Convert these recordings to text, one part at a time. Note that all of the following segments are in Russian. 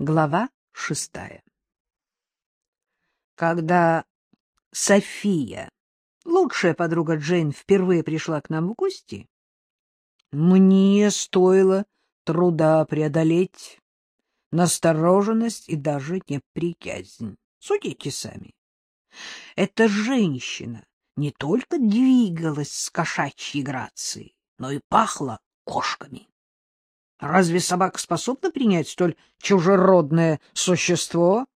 Глава шестая Когда София, лучшая подруга Джейн, впервые пришла к нам в гости, мне стоило труда преодолеть настороженность и даже неприязнь. Судите сами. Эта женщина не только двигалась с кошачьей грацией, но и пахла кошками. Разве собака способна принять столь чужеродное существо?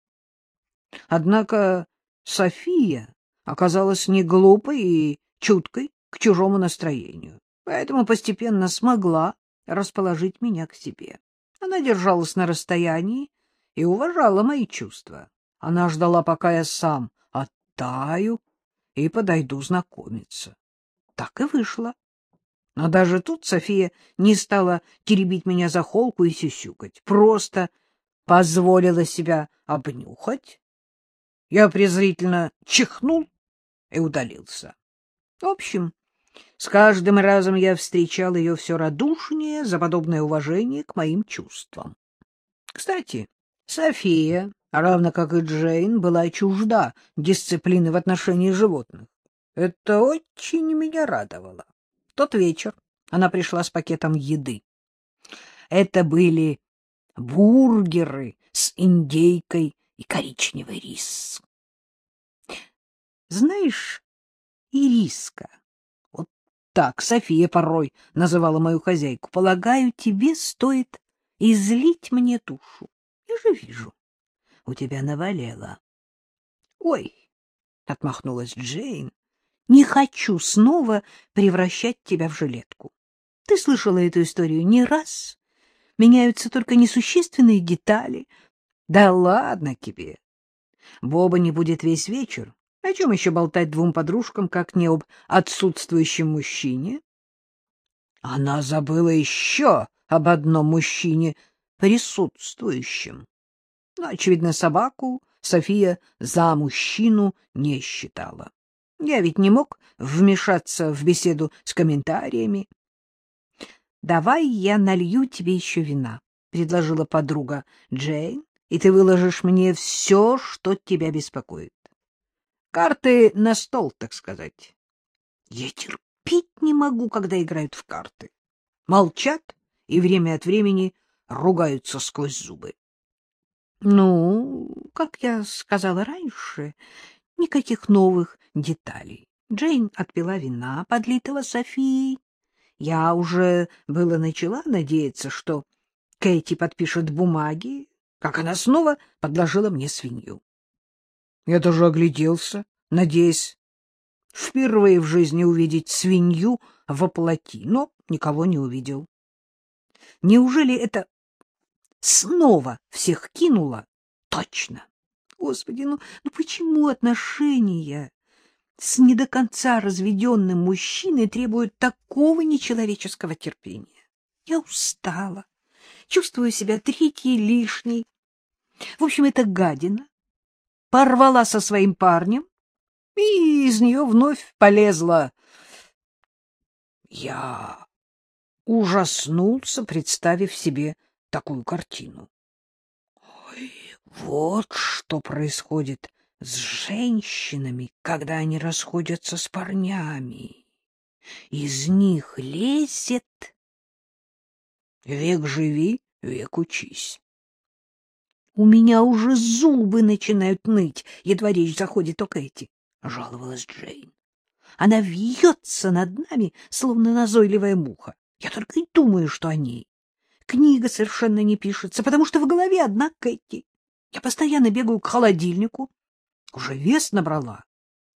Однако София оказалась не глупой и чуткой к чужому настроению, поэтому постепенно смогла расположить меня к себе. Она держалась на расстоянии и уважала мои чувства. Она ждала, пока я сам оттаю и подойду знакомиться. Так и вышло. Но даже тут София не стала теребить меня за холку и сюсюкать, просто позволила себя обнюхать. Я презрительно чихнул и удалился. В общем, с каждым разом я встречал ее все радушнее за подобное уважение к моим чувствам. Кстати, София, равно как и Джейн, была чужда дисциплины в отношении животных. Это очень меня радовало тот вечер она пришла с пакетом еды. Это были бургеры с индейкой и коричневый рис. Знаешь, ириска, вот так София порой называла мою хозяйку, полагаю, тебе стоит излить мне душу. Я же вижу, у тебя навалило. — Ой, — отмахнулась Джейн, не хочу снова превращать тебя в жилетку. Ты слышала эту историю не раз. Меняются только несущественные детали. Да ладно тебе. Боба не будет весь вечер. О чем еще болтать двум подружкам, как не об отсутствующем мужчине? Она забыла еще об одном мужчине, присутствующем. Но, очевидно, собаку София за мужчину не считала. Я ведь не мог вмешаться в беседу с комментариями. — Давай я налью тебе еще вина, — предложила подруга Джейн, — и ты выложишь мне все, что тебя беспокоит. Карты на стол, так сказать. Я терпеть не могу, когда играют в карты. Молчат и время от времени ругаются сквозь зубы. Ну, как я сказала раньше, Никаких новых деталей. Джейн отпила вина, подлитого Софией. Я уже было начала надеяться, что Кэти подпишет бумаги, как она снова подложила мне свинью. Я даже огляделся, надеясь впервые в жизни увидеть свинью во плоти, но никого не увидел. Неужели это снова всех кинуло? Точно. Господи, ну, ну почему отношения с не до конца разведенным мужчиной требуют такого нечеловеческого терпения? Я устала, чувствую себя третьей лишней. В общем, эта гадина порвала со своим парнем, и из нее вновь полезла. Я ужаснулся, представив себе такую картину. Вот что происходит с женщинами, когда они расходятся с парнями. Из них лезет... Век живи, век учись. У меня уже зубы начинают ныть, едва речь заходит о Кэти, — жаловалась Джейн. Она вьется над нами, словно назойливая муха. Я только и думаю, что о ней. Книга совершенно не пишется, потому что в голове одна Кэти. Я постоянно бегаю к холодильнику. Уже вес набрала.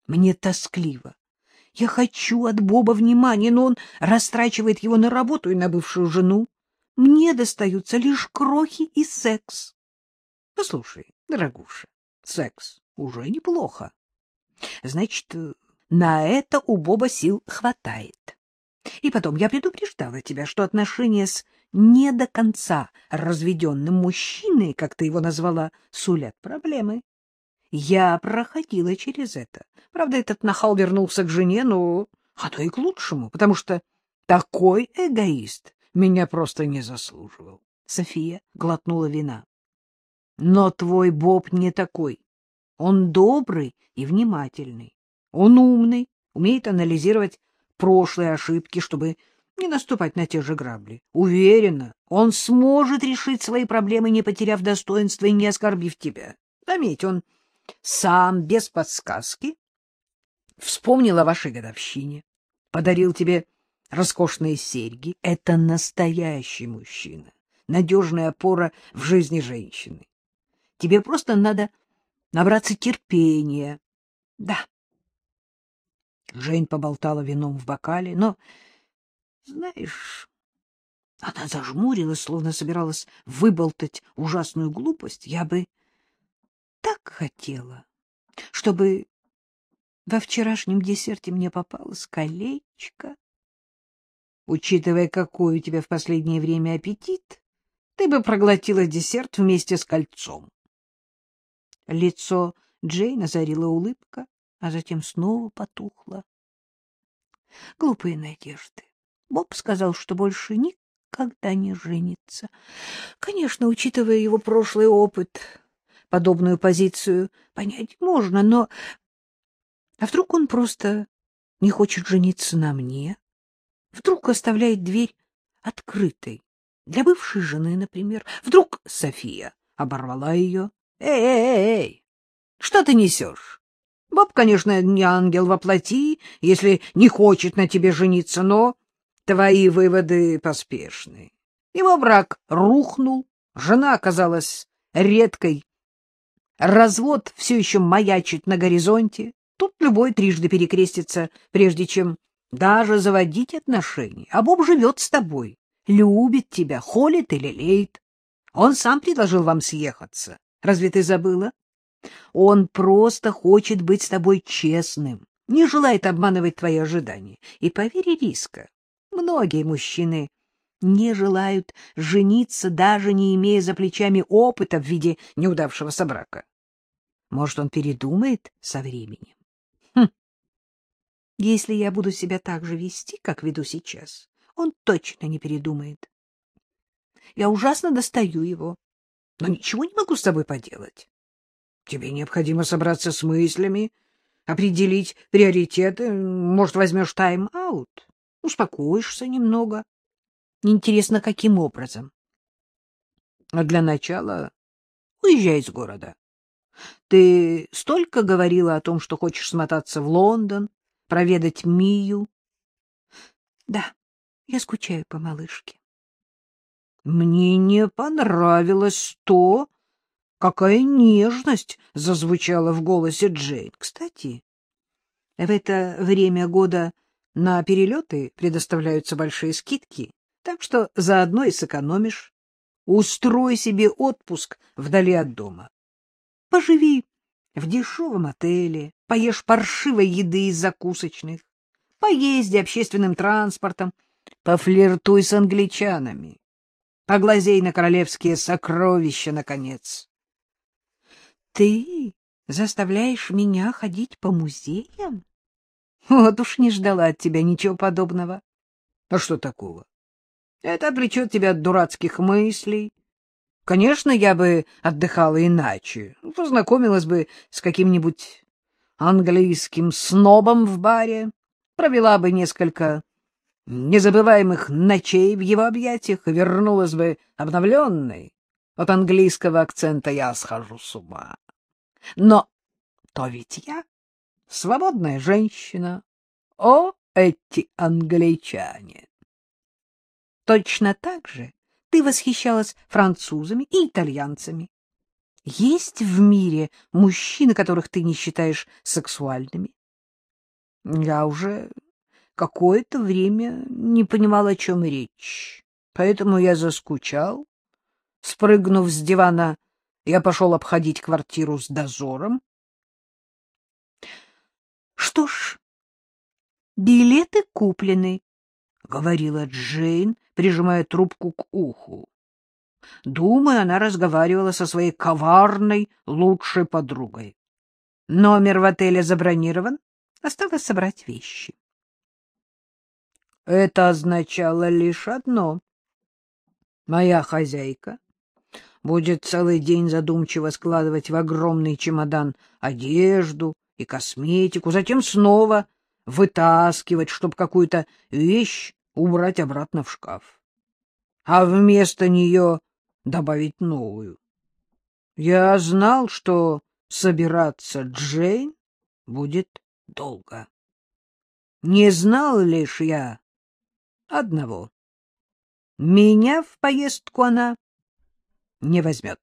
Мне тоскливо. Я хочу от Боба внимания, но он растрачивает его на работу и на бывшую жену. Мне достаются лишь крохи и секс. Послушай, дорогуша, секс уже неплохо. Значит, на это у Боба сил хватает. И потом, я предупреждала тебя, что отношения с не до конца разведенным мужчиной, как ты его назвала, сулят проблемы. Я проходила через это. Правда, этот нахал вернулся к жене, но а то и к лучшему, потому что такой эгоист меня просто не заслуживал. София глотнула вина. Но твой Боб не такой. Он добрый и внимательный. Он умный, умеет анализировать прошлые ошибки, чтобы не наступать на те же грабли. Уверена, он сможет решить свои проблемы, не потеряв достоинства и не оскорбив тебя. Заметь, он сам, без подсказки, вспомнил о вашей годовщине, подарил тебе роскошные серьги. Это настоящий мужчина, надежная опора в жизни женщины. Тебе просто надо набраться терпения. Да. Жень поболтала вином в бокале, но знаешь, она зажмурилась, словно собиралась выболтать ужасную глупость. Я бы так хотела, чтобы во вчерашнем десерте мне попалось колечко. Учитывая, какой у тебя в последнее время аппетит, ты бы проглотила десерт вместе с кольцом. Лицо Джейн озарила улыбка, а затем снова потухло. Глупые надежды. Боб сказал, что больше никогда не женится. Конечно, учитывая его прошлый опыт, подобную позицию понять можно, но... А вдруг он просто не хочет жениться на мне? Вдруг оставляет дверь открытой? Для бывшей жены, например. Вдруг София оборвала ее? Эй, эй, эй, что ты несешь? Боб, конечно, не ангел во плоти, если не хочет на тебе жениться, но Твои выводы поспешны. Его брак рухнул, жена оказалась редкой. Развод все еще маячит на горизонте. Тут любой трижды перекрестится, прежде чем даже заводить отношения. А Боб живет с тобой, любит тебя, холит или лелеет. Он сам предложил вам съехаться. Разве ты забыла? Он просто хочет быть с тобой честным, не желает обманывать твои ожидания. И поверь, Риска, Многие мужчины не желают жениться, даже не имея за плечами опыта в виде неудавшегося брака. Может, он передумает со временем? Хм. Если я буду себя так же вести, как веду сейчас, он точно не передумает. Я ужасно достаю его, но ничего не могу с тобой поделать. Тебе необходимо собраться с мыслями, определить приоритеты. Может, возьмешь тайм-аут? Успокоишься немного. Интересно, каким образом? А для начала уезжай из города. Ты столько говорила о том, что хочешь смотаться в Лондон, проведать Мию. Да, я скучаю по малышке. Мне не понравилось то, какая нежность зазвучала в голосе Джейн. Кстати, в это время года на перелеты предоставляются большие скидки, так что заодно и сэкономишь. Устрой себе отпуск вдали от дома. Поживи в дешевом отеле, поешь паршивой еды из закусочных, поезди общественным транспортом, пофлиртуй с англичанами, поглазей на королевские сокровища, наконец. Ты заставляешь меня ходить по музеям? Вот уж не ждала от тебя ничего подобного. А что такого? Это отвлечет тебя от дурацких мыслей. Конечно, я бы отдыхала иначе. Познакомилась бы с каким-нибудь английским снобом в баре, провела бы несколько незабываемых ночей в его объятиях и вернулась бы обновленной. От английского акцента я схожу с ума. Но то ведь я свободная женщина. О, эти англичане! Точно так же ты восхищалась французами и итальянцами. Есть в мире мужчины, которых ты не считаешь сексуальными? Я уже какое-то время не понимал, о чем речь, поэтому я заскучал. Спрыгнув с дивана, я пошел обходить квартиру с дозором. Что ж, билеты куплены, — говорила Джейн, прижимая трубку к уху. Думаю, она разговаривала со своей коварной лучшей подругой. Номер в отеле забронирован, осталось собрать вещи. Это означало лишь одно. Моя хозяйка будет целый день задумчиво складывать в огромный чемодан одежду и косметику, затем снова вытаскивать, чтобы какую-то вещь убрать обратно в шкаф, а вместо нее добавить новую. Я знал, что собираться Джейн будет долго. Не знал лишь я одного. Меня в поездку она не возьмет.